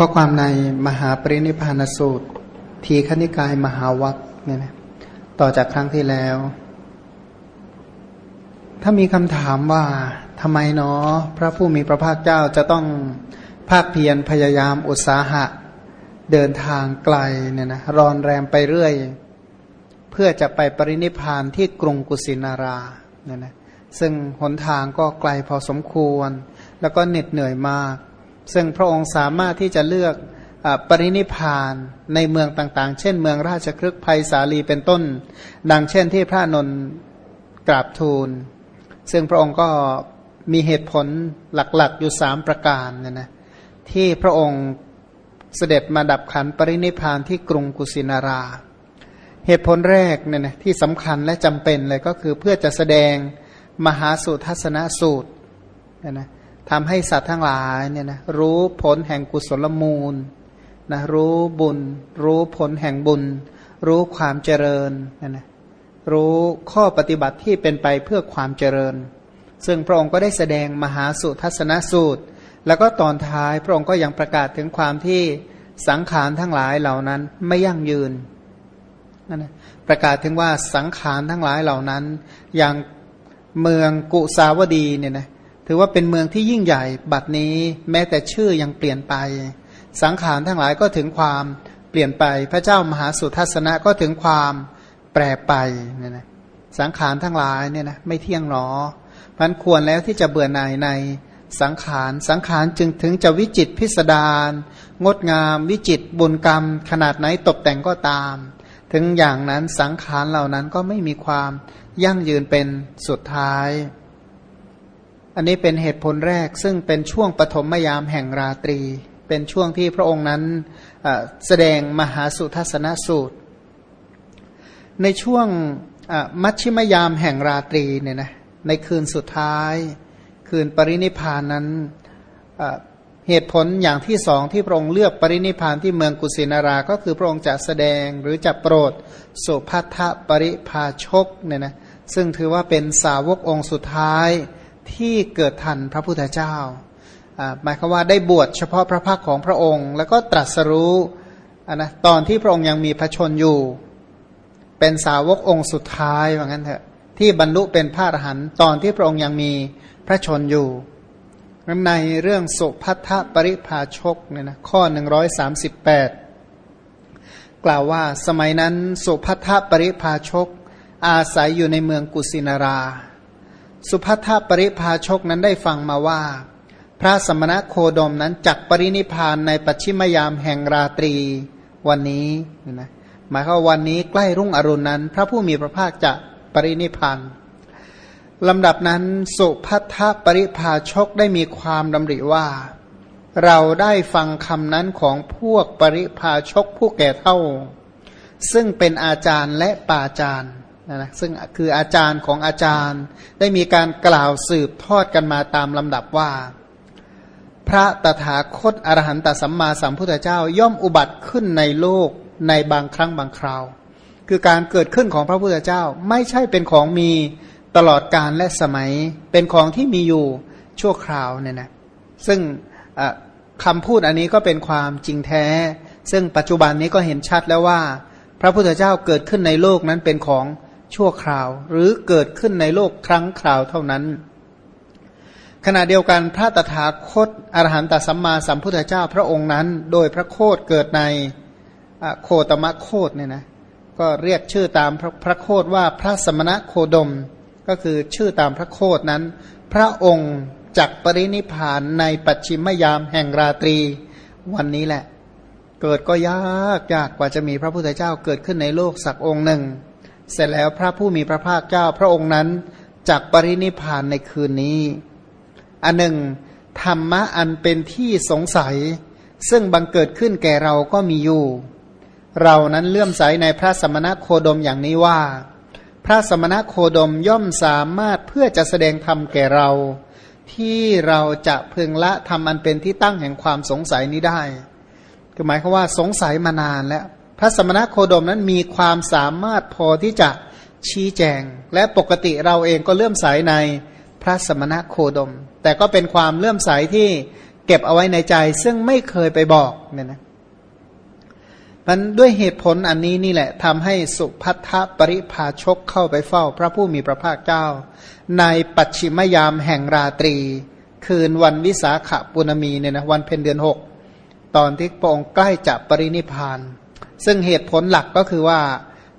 ข้อความในมหาปรินิพานสูตร ทีขณิกายมหาวัคเนี่ยนะต่อจากครั้งที่แล้ว ถ้ามีคำถามว่าทำไมเนาะพระผู้มีพระภาคเจ้าจะต้องภาคเพียรพยายามอุตสาหะ เดินทางไกลเนี่ยนะรอนแรมไปเรื่อย เพื่อจะไปปรินิพานที่กรุงกุสินาราเนี่ยนะซึ่งหนทางก็ไกลพอสมควร แล้วก็เหน็ดเหนื่อยมาก ซึ่งพระองค์สามารถที่จะเลือกอปรินิพานในเมืองต่างๆ เช่น เมืองราชครึกภัยสาลีเป็นต้น ดังเช่นที่พระนนกราบทูล ซึ่งพระองค์ก็มีเหตุผลหลักๆอยู่สามประการเนี่ยนะที่พระองค์เสด็จมาดับขันปรินิพานที่กรุงกุสินารา เหตุผลแรกเนี่ยนะที่สำคัญและจำเป็นเลยก็คือเพื่อจะแสดงมหาสูตรทัศนสูตรเนี่ยนะ ทำให้สัตว์ทั้งหลายเนี่ยนะรู้ผลแห่งกุศลมูลนะรู้บุญ รู้ผลแห่งบุญ รู้ความเจริญนี่ยนะรู้ข้อปฏิบัติที่เป็นไปเพื่อความเจริญ ซึ่งพระองค์ก็ได้แสดงมหาสูตรทัศนสูตร แล้วก็ตอนท้ายพระองค์ก็ยังประกาศถึงความที่สังขารทั้งหลายเหล่านั้นไม่ยั่งยืนนั่นนะประกาศถึงว่าสังขารทั้งหลายเหล่านั้น อย่างเมืองกุสาวดีเนี่ยนะ ถือว่าเป็นเมืองที่ยิ่งใหญ่บัดนี้แม้แต่ชื่อยังเปลี่ยนไป สังขารทั้งหลายก็ถึงความเปลี่ยนไปพระเจ้ามหาสุทัศนะก็ถึงความแปรไปเนี่ยนะสังขารทั้งหลายเนี่ยนะไม่เที่ยงหรอพันควรแล้วที่จะเบื่อหน่ายในสังขารสังขารจึงถึงจะวิจิตพิสดารงดงาม วิจิตบุญกรรม ขนาดไหนตกแต่งก็ตาม ถึงอย่างนั้นสังขารเหล่านั้นก็ไม่มีความยั่งยืนเป็นสุดท้าย อันนี้เป็นเหตุผลแรกซึ่งเป็นช่วงปฐมยามแห่งราตรี เป็นช่วงที่พระองค์นั้นแสดงมหาสุทัศนสูตร ในช่วงมัชชิมยามแห่งราตรีเนี่ยนะในคืนสุดท้าย คืนปรินิพานนั้นเหตุผลอย่างที่สองที่พระองค์เลือกปรินิพานที่เมืองกุสินารา ก็คือพระองค์จะแสดงหรือจะโปรดสุภัทปริภาชกเนี่ยนะซึ่งถือว่าเป็นสาวกองค์สุดท้าย ที่เกิดทันพระพุทธเจ้าหมายความว่าได้บวชเฉพาะพระพักของพระองค์ แล้วก็ตรัสรู้นะตอนที่พระองค์ยังมีพระชนอยู่ เป็นสาวกองค์สุดท้ายว่างั้นเถอะที่บรรลุเป็นพระอรหันต์ตอนที่พระองค์ยังมีพระชนอยู่ในเรื่องสุพัทธปริภาชกเนี่ยนะข้อ 138 กล่าวว่าสมัยนั้นสุพัทธปริภาชก อาศัยอยู่ในเมืองกุสินารา สุพัทปริภาชกนั้นได้ฟังมาว่า พระสมณะโคดมนั้นจักปรินิพานในปัจฉิมยามแห่งราตรีวันนี้นะหมายความวันนี้ใกล้รุ่งอรุณนั้น พระผู้มีพระภาคจะปรินิพานลำดับนั้นสุพัทปริภาชกได้มีความดำริว่า เราได้ฟังคำนั้นของพวกปริภาชกผู้แก่เท่า ซึ่งเป็นอาจารย์และป่าจารย์ นะนะซึ่งคืออาจารย์ของอาจารย์ ได้มีการกล่าวสืบทอดกันมาตามลำดับว่า พระตถาคตอรหันตสัมมาสัมพุทธเจ้าย่อมอุบัติขึ้นในโลกในบางครั้งบางคราว คือการเกิดขึ้นของพระพุทธเจ้าไม่ใช่เป็นของมีตลอดการและสมัยเป็นของที่มีอยู่ชั่วคราวเนี่ยนะซึ่งคำพูดอันนี้ก็เป็นความจริงแท้ ซึ่งปัจจุบันนี้ก็เห็นชัดแล้วว่า พระพุทธเจ้าเกิดขึ้นในโลกนั้นเป็นของ ชั่วคราว หรือเกิดขึ้นในโลกครั้งคราวเท่านั้น ขณะเดียวกันพระตถาคตอรหันตสัมมาสัมพุทธเจ้าพระองค์นั้น โดยพระโคดเกิดในโคตมะโคดเนี่ยนะก็เรียกชื่อตามพระพระโคดว่าพระสมณะโคดม ก็คือชื่อตามพระโคดนั้น พระองค์จักปรินิพานในปัจฉิมยามแห่งราตรีวันนี้แหละ เกิดก็ยากยากกว่าจะมีพระพุทธเจ้าเกิดขึ้นในโลกสักองค์หนึ่ง เสร็จแล้วพระผู้มีพระภาคเจ้าพระองค์นั้นจักปรินิพานในคืนนี้ อันหนึ่ง ธรรมะอันเป็นที่สงสัย ซึ่งบังเกิดขึ้นแก่เราก็มีอยู่ เรานั้นเลื่อมใสในพระสมณโคดมอย่างนี้ว่า พระสมณะโคดมย่อมสามารถเพื่อจะแสดงธรรมแก่เรา ที่เราจะพึงละทำอันเป็นที่ตั้งแห่งความสงสัยนี้ได้คือหมายความว่าสงสัยมานานแล้ว พระสมณโคดมนั้นมีความสามารถพอที่จะชี้แจง และปกติเราเองก็เลื่อมใสในพระสมณโคดม แต่ก็เป็นความเลื่อมใสที่เก็บเอาไว้ในใจ ซึ่งไม่เคยไปบอกเนี่ยนะมันด้วยเหตุผลอันนี้นี่แหละทำให้สุพัทธปริภาชกเข้าไปเฝ้า พระผู้มีพระภาคเจ้า ในปัจฉิมยามแห่งราตรี คืนวันวิสาขบุณมีเนี่ยนะวันเพ็ญเดือนหกตอนที่พระองค์ใกล้จะปรินิพาน ซึ่งเหตุผลหลักก็คือว่า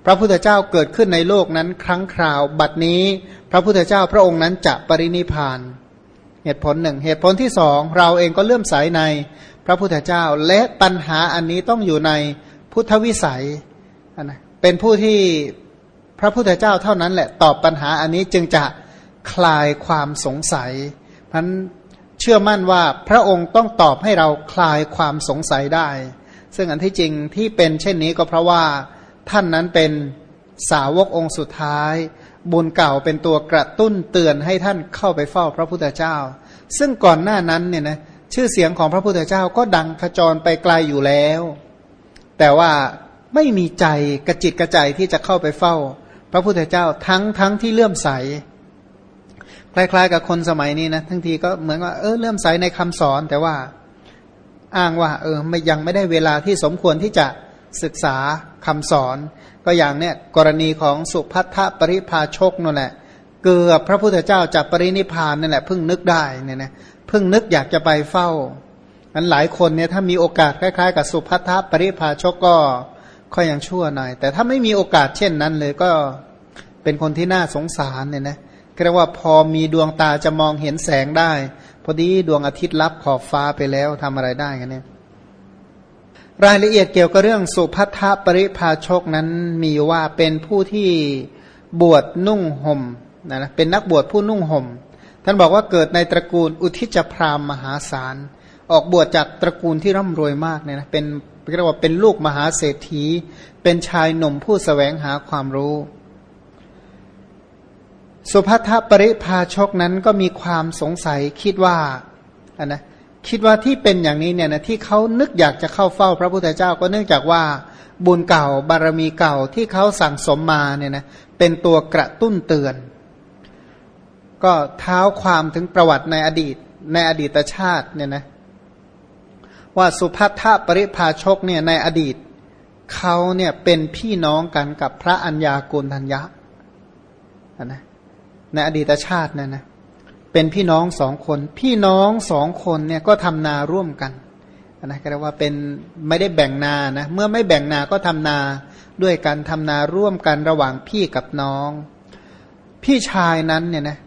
พระพุทธเจ้าเกิดขึ้นในโลกนั้นครั้งคราว บัดนี้พระพุทธเจ้าพระองค์นั้นจะปรินิพาน เหตุผลหนึ่ง เหตุผลที่สองเราเองก็เลื่อมใสในพระพุทธเจ้าและปัญหาอันนี้ต้องอยู่ในพุทธวิสัยนะเป็นผู้ที่พระพุทธเจ้าเท่านั้นแหละตอบปัญหาอันนี้จึงจะคลายความสงสัยพันเชื่อมั่นว่าพระองค์ต้องตอบให้เราคลายความสงสัยได้ ซึ่งอันที่จริงที่เป็นเช่นนี้ก็เพราะว่าท่านนั้นเป็นสาวกองค์สุดท้าย บุญเก่าเป็นตัวกระตุ้นเตือนให้ท่านเข้าไปเฝ้าพระพุทธเจ้า ซึ่งก่อนหน้านั้นเนี่ยนะชื่อเสียงของพระพุทธเจ้าก็ดังขจรไปไกลอยู่แล้ว แต่ว่าไม่มีใจกระจิตกระใจที่จะเข้าไปเฝ้า พระพุทธเจ้าทั้งทั้งที่เลื่อมใส คล้ายๆ กับคนสมัยนี้นะทั้งทีก็เหมือนว่าเออเลื่อมใสในคำสอนแต่ว่า อ้างว่าเออไม่ยังไม่ได้เวลาที่สมควรที่จะศึกษาคำสอน ก็อย่างเนี้ยกรณีของสุพัทธปริภาชกนั่นแหละเกือบพระพุทธเจ้าจับปรินิพานนั่นแหละเพิ่งนึกได้เนี่ยนะเพิ่งนึกอยากจะไปเฝ้าอันหลายคนเนี่ยถ้ามีโอกาสคล้ายๆ กับสุภัทปริภาชกก็ค่อยยังชั่วหน่อย แต่ถ้าไม่มีโอกาสเช่นนั้นเลยก็เป็นคนที่น่าสงสารเนี่ยนะเรียกว่าพอมีดวงตาจะมองเห็นแสงได้ พอดีดวงอาทิตย์ลับขอบฟ้าไปแล้วทำอะไรได้กันเนี่ยรายละเอียดเกี่ยวกับเรื่องสุภัทปริภาชกนั้นมีว่าเป็นผู้ที่บวชนุ่งห่มนะนะเป็นนักบวชผู้นุ่งห่ม ท่านบอกว่าเกิดในตระกูลอุทิจพรามมหาศาล ออกบวชจากตระกูลที่ร่ำรวยมากเนี่ยนะเป็นเรียกว่าเป็นลูกมหาเศรษฐี เป็นชายหนุ่มผู้สแสวงหาความรู้ สุภัทปริภาชกนั้นก็มีความสงสัยคิดว่าอันนะคิดว่าที่เป็นอย่างนี้เนี่ยนะที่เขานึกอยากจะเข้าเฝ้าพระพุทธเจ้าก็เนื่องจากว่าบุญเก่าบารมีเก่าที่เขาสั่งสมมาเนี่ยนะเป็นตัวกระตุ้นเตือน ก็เท้าความถึงประวัติในอดีตในอดีตชาติเนี่ยนะว่าสุภัทปริภาชกเนี่ยในอดีตเขาเนี่ยเป็นพี่น้องกันกับพระัญญาโกณทัญญะนะ ในอดีตชาตินี่ยนะเป็นพี่น้องสองคน พี่น้องสองคนเนี่ยก็ทำนาร่วมกันนะก็เรียกว่าเป็นไม่ได้แบ่งนานะเมื่อไม่แบ่งนาก็ทำนาด้วยกันทำนาร่วมกันระหว่างพี่กับน้อง พี่ชายนั้นเนี่ยนะ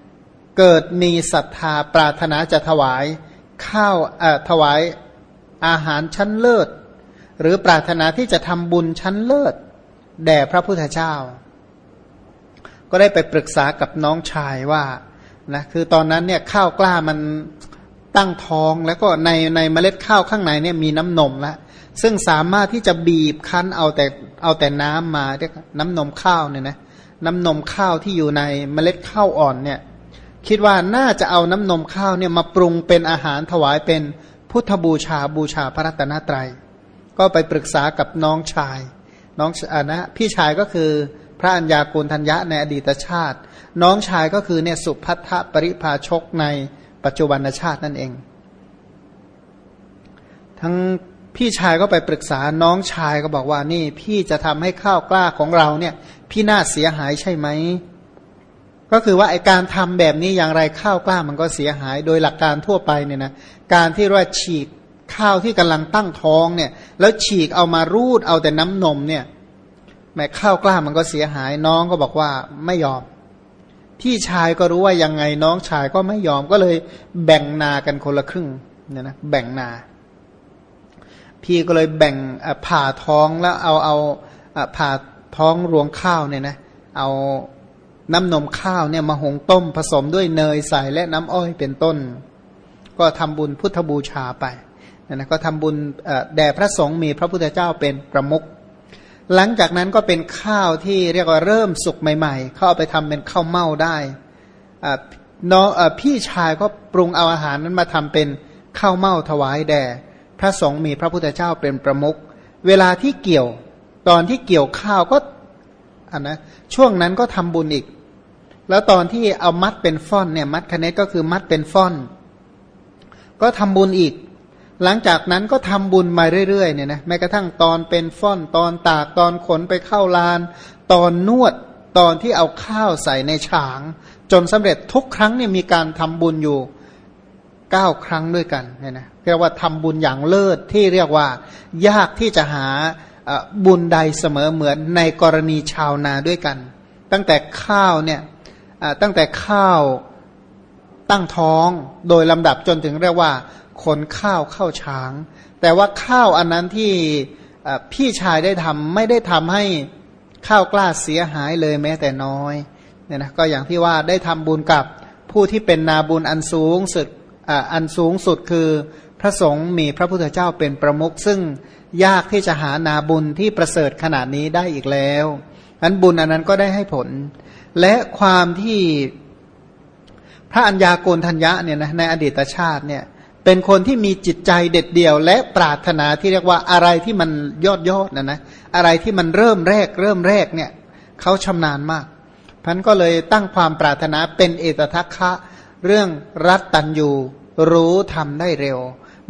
เกิดมีศรัทธาปรารถนาจะถวายข้าวอะถวายอาหารชั้นเลิศ หรือปรารถนาที่จะทำบุญชั้นเลิศ แด่พระพุทธเจ้า ก็ได้ไปปรึกษากับน้องชายว่านะคือตอนนั้นเนี่ยข้าวกล้ามันตั้งท้องแล้วก็ในในเมล็ดข้าวข้างในเนี่ยมีน้ำนมแล้วซึ่งสามารถที่จะบีบคั้นเอาแต่เอาแต่น้ำมาเรียกน้ำนมข้าวเนี่ยนะน้ำนมข้าวที่อยู่ในเมล็ดข้าวอ่อนเนี่ยคิดว่าน่าจะเอาน้ำนมข้าวเนี่ยมาปรุงเป็นอาหารถวายเป็นพุทธบูชาบูชาพระรัตนตรยัย ก็ไปปรึกษากับน้องชาย น้องอนะพี่ชายก็คือ ระัญญาโกณทัญญะในอดีตชาติ น้องชายก็คือเนี่ยสุพัทธปริภาชกในปัจจุบันชาตินั่นเอง ทั้งพี่ชายก็ไปปรึกษาน้องชายก็บอกว่านี่พี่จะทำให้ข้าวกล้าของเราเนี่ยพี่น่าเสียหายใช่ไหมก็คือว่าไอการทำแบบนี้อย่างไรข้าวกล้ามันก็เสียหาย โดยหลักการทั่วไปเนี่ยนะการที่ว่าฉีกข้าวที่กำลังตั้งท้องเนี่ย แล้วฉีกเอามารูดเอาแต่น้ำนมเนี่ย แม้ข้าวกล้ามันก็เสียหายน้องก็บอกว่าไม่ยอม พี่ชายก็รู้ว่ายังไงน้องชายก็ไม่ยอมก็เลยแบ่งนากันคนละครึ่งเนี่ยนะแบ่งนา พี่ก็เลยแบ่งผ่าท้องแล้วเอาเอาผ่าท้องรวงข้าวเนี่ยนะเอาน้ำนมข้าวเนี่ยมาหุงต้มผสมด้วยเนยใส่และน้ำอ้อยเป็นต้น ก็ทำบุญพุทธบูชาไปนะก็ทำบุญแด่พระสงฆ์มีพระพุทธเจ้าเป็นประมุข หลังจากนั้นก็เป็นข้าวที่เรียกว่าเริ่มสุกใหม่ ๆ เขาเอาไปทำเป็นข้าวเม่าได้น้องพี่ชายก็ปรุงเอาอาหารนั้นมาทำเป็นข้าวเม่าถวายแด่พระสงฆ์มีพระพุทธเจ้าเป็นประมุขเวลาที่เกี่ยวตอนที่เกี่ยวข้าวก็อันนะช่วงนั้นก็ทำบุญอีก แล้วตอนที่เอามัดเป็นฟ่อนเนี่ยมัดคเนตก็คือมัดเป็นฟ่อน ก็ทำบุญอีก หลังจากนั้นก็ทำบุญมาเรื่อยๆเนี่ยนะแม้กระทั่งตอนเป็นฟ่อนตอนตากตอนขนไปเข้าลาน ตอนนวดตอนที่เอาข้าวใส่ในฉาง จนสำเร็จทุกครั้งเนี่ยมีการทำบุญอยู่เก้าครั้งด้วยกันเนี่ยนะเรียกว่าทำบุญอย่างเลิศที่เรียกว่ายากที่จะหาบุญใดเสมอเหมือนในกรณีชาวนาด้วยกัน ตั้งแต่ข้าวเนี่ยตั้งแต่ข้าวตั้งท้องโดยลำดับจนถึงเรียกว่า ขนข้าวเข้าช้าง แต่ว่าข้าวอันนั้นที่พี่ชายได้ทำไม่ได้ทำให้ข้าวกล้าเสียหายเลยแม้แต่น้อยเนี่ยนะก็อย่างที่ว่าได้ทำบุญกับผู้ที่เป็นนาบุญอันสูงสุดอันสูงสุดคือพระสงฆ์มีพระพุทธเจ้าเป็นประมุขซึ่งยากที่จะหานาบุญที่ประเสริฐขนาดนี้ได้อีกแล้วอันบุญอันนั้นก็ได้ให้ผล และความที่พระัญญาโกณทัญญะเนี่ยนะในอดีตชาติเนี่ย เป็นคนที่มีจิตใจเด็ดเดี่ยว และปรารถนาที่เรียกว่าอะไรที่มันยอดยอดนะนะอะไรที่มันเริ่มแรก เริ่มแรกเนี่ยเขาชำนาญมากพันก็เลยตั้งความปรารถนาเป็นเอตทัคคะ เรื่องรัตตัญยูรู้ทำได้เร็ว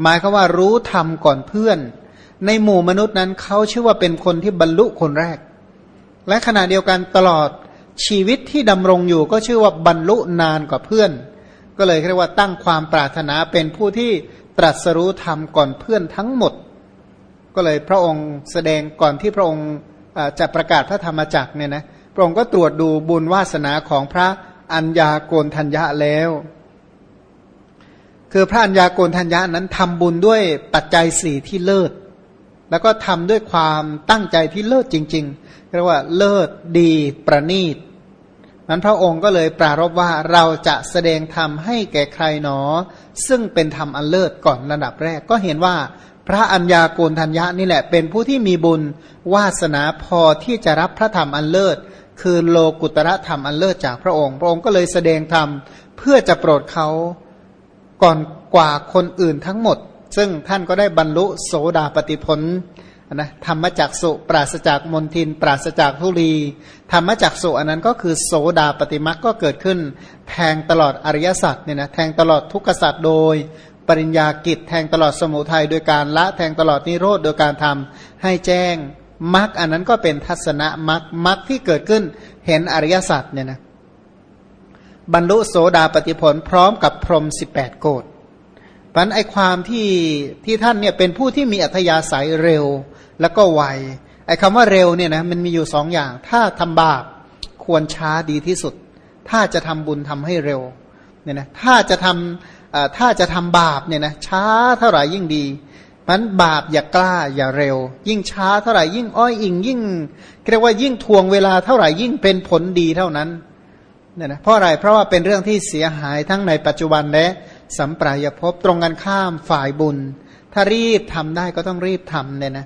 หมายคือว่ารู้ทำก่อนเพื่อน ในหมู่มนุษย์นั้นเขาชื่อว่าเป็นคนที่บรรลุคนแรก และขณะเดียวกันตลอดชีวิตที่ดำรงอยู่ก็ชื่อว่าบรรลุนานกว่าเพื่อน ก็เลยเรียกว่าตั้งความปรารถนาเป็นผู้ที่ตรัสรู้ธรรมก่อนเพื่อนทั้งหมด ก็เลยพระองค์แสดงก่อนที่พระองค์จะประกาศพระธรรมจักรเนี่ยนะพระองค์ก็ตรวจดูบุญวาสนาของพระอัญญาโกนทัญญะแล้ว คือพระอัญญาโกนทัญญะนั้นทำบุญด้วยปัจจัยสี่ที่เลิศ แล้วก็ทำด้วยความตั้งใจที่เลิศจริง ๆ เรียกว่าเลิศดีประณีต นั้นพระองค์ก็เลยปรารบว่าเราจะแสดงธรรมให้แก่ใครหนอ ซึ่งเป็นธรรมอันเลิศก่อนระดับแรกก็เห็นว่าพระัญญาโกณทัญญานี่แหละ เป็นผู้ที่มีบุญวาสนาพอที่จะรับพระธรรมอันเลิศ คือโลกุตระธรรมอันเลิศจากพระองค์ พระองค์ก็เลยแสดงธรรมเพื่อจะโปรดเขาก่อนกว่าคนอื่นทั้งหมด ซึ่งท่านก็ได้บรรลุโสดาปติพล นะธรรมจักสุปราศจากมนทิน ปราศจากทุลีธรรมจักสุอันนั้นก็คือโสดาปฏิมักก็เกิดขึ้น แทงตลอดอริยสัจเนี่ยนะแทงตลอดทุกขสัจโดย ปริญญากิจ แทงตลอดสมุทัยโดยการละแทงตลอดนิโรธโดยการทำให้แจ้งมักอันนั้นก็เป็นทัศนะมักมักที่เกิดขึ้นเห็นอริยสัจเนี่ยนะบรรลุโสดาปฏิผลพร้อมกับพรหมสิบแปด โกดพันไอความที่ที่ท่านเนี่ยเป็นผู้ที่มีอัธยาศัยเร็วแล้วก็ไวไอ้คำว่าเร็วเนี่ยนะมันมีอยู่สองอย่าง ถ้าทำบาปควรช้าดีที่สุด ถ้าจะทำบุญทำให้เร็วเนี่ยนะถ้าจะทำถ้าจะทำบาปเนี่ยนะช้าเท่าไหร่ยิ่งดีมันบาปอย่ากล้าอย่าเร็ว ยิ่งช้าเท่าไหร่ยิ่งอ้อยอิงยิ่งเรียกว่ายิ่งทวงเวลาเท่าไหร่ยิ่งเป็นผลดีเท่านั้นเนี่ยนะเพราะอะไรเพราะว่าเป็นเรื่องที่เสียหายทั้งในปัจจุบันและ สัมปรายภพตรงกันข้ามฝ่ายบุญ ถ้ารีบทำได้ก็ต้องรีบทำเนี่ยนะ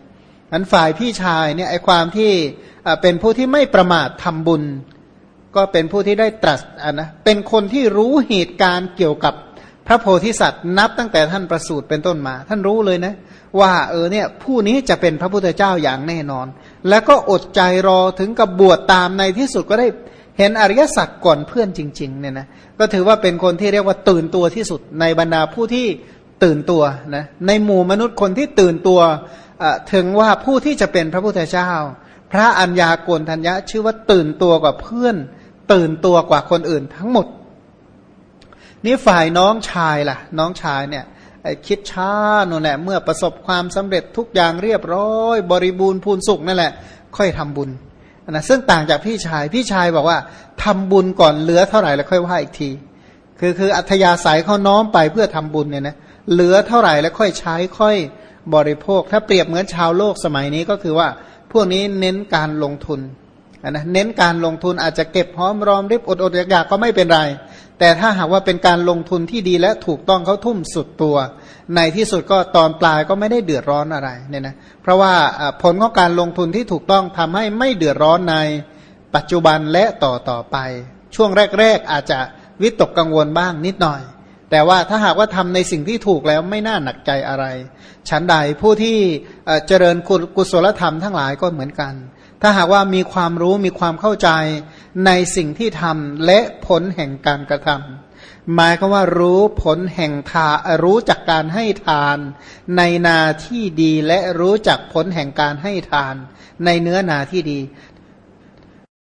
อันฝ่ายพี่ชายเนี่ยไอความที่เป็นผู้ที่ไม่ประมาททำบุญ ก็เป็นผู้ที่ได้ตรัสอะนะเป็นคนที่รู้เหตุการณ์เกี่ยวกับพระโพธิสัตว์นับตั้งแต่ท่านประสูติเป็นต้นมา ท่านรู้เลยนะ ว่าเออเนี่ยผู้นี้จะเป็นพระพุทธเจ้าอย่างแน่นอน แล้วก็อดใจรอถึงกับบวชตามในที่สุดก็ได้ เห็นอริยสัจก่อนเพื่อนจริงๆเนี่ยนะก็ถือว่าเป็นคนที่เรียกว่าตื่นตัวที่สุดในบรรดาผู้ที่ตื่นตัวนะในหมู่มนุษย์คนที่ตื่นตัวถึงว่าผู้ที่จะเป็นพระพุทธเจ้า พระอัญญาโกณทัญญะชื่อว่าตื่นตัวกว่าเพื่อน ตื่นตัวกว่าคนอื่นทั้งหมด นี่ฝ่ายน้องชายล่ะ น้องชายเนี่ยคิดช้าโน่นแหละเมื่อประสบความสำเร็จทุกอย่างเรียบร้อย บริบูรณ์พูนสุขนั่นแหละ ค่อยทำบุญ นะซึ่งต่างจากพี่ชาย พี่ชายบอกว่าทำบุญก่อนเหลือเท่าไหร่แล้วค่อยว่าอีกที คือคืออัธยาศัยเขาน้อมไปเพื่อทำบุญเนี่ยนะเหลือเท่าไหร่แล้วค่อยใช้ค่อยบริโภค ถ้าเปรียบเหมือนชาวโลกสมัยนี้ก็คือว่า พวกนี้เน้นการลงทุนนะเน้นการลงทุนอาจจะเก็บหอมรอมริบอดอดอยากก็ไม่เป็นไร แต่ถ้าหากว่าเป็นการลงทุนที่ดีและถูกต้องเขาทุ่มสุดตัว ในที่สุดก็ตอนปลายก็ไม่ได้เดือดร้อนอะไรเนี่ยนะเพราะว่าผลของการลงทุนที่ถูกต้องทำให้ไม่เดือดร้อนในปัจจุบันและต่อต่อไป ช่วงแรก ๆ อาจจะวิตกกังวลบ้างนิดหน่อย แต่ว่าถ้าหากว่าทำในสิ่งที่ถูกแล้วไม่น่าหนักใจอะไร ฉันใดผู้ที่เจริญกุศลธรรมทั้งหลายก็เหมือนกัน ถ้าหากว่ามีความรู้มีความเข้าใจในสิ่งที่ทำและผลแห่งการกระทำหมายก็ว่ารู้ผลแห่งทารู้จักการให้ทาน ในนาที่ดีและรู้จักผลแห่งการให้ทาน ในเนื้อนาที่ดี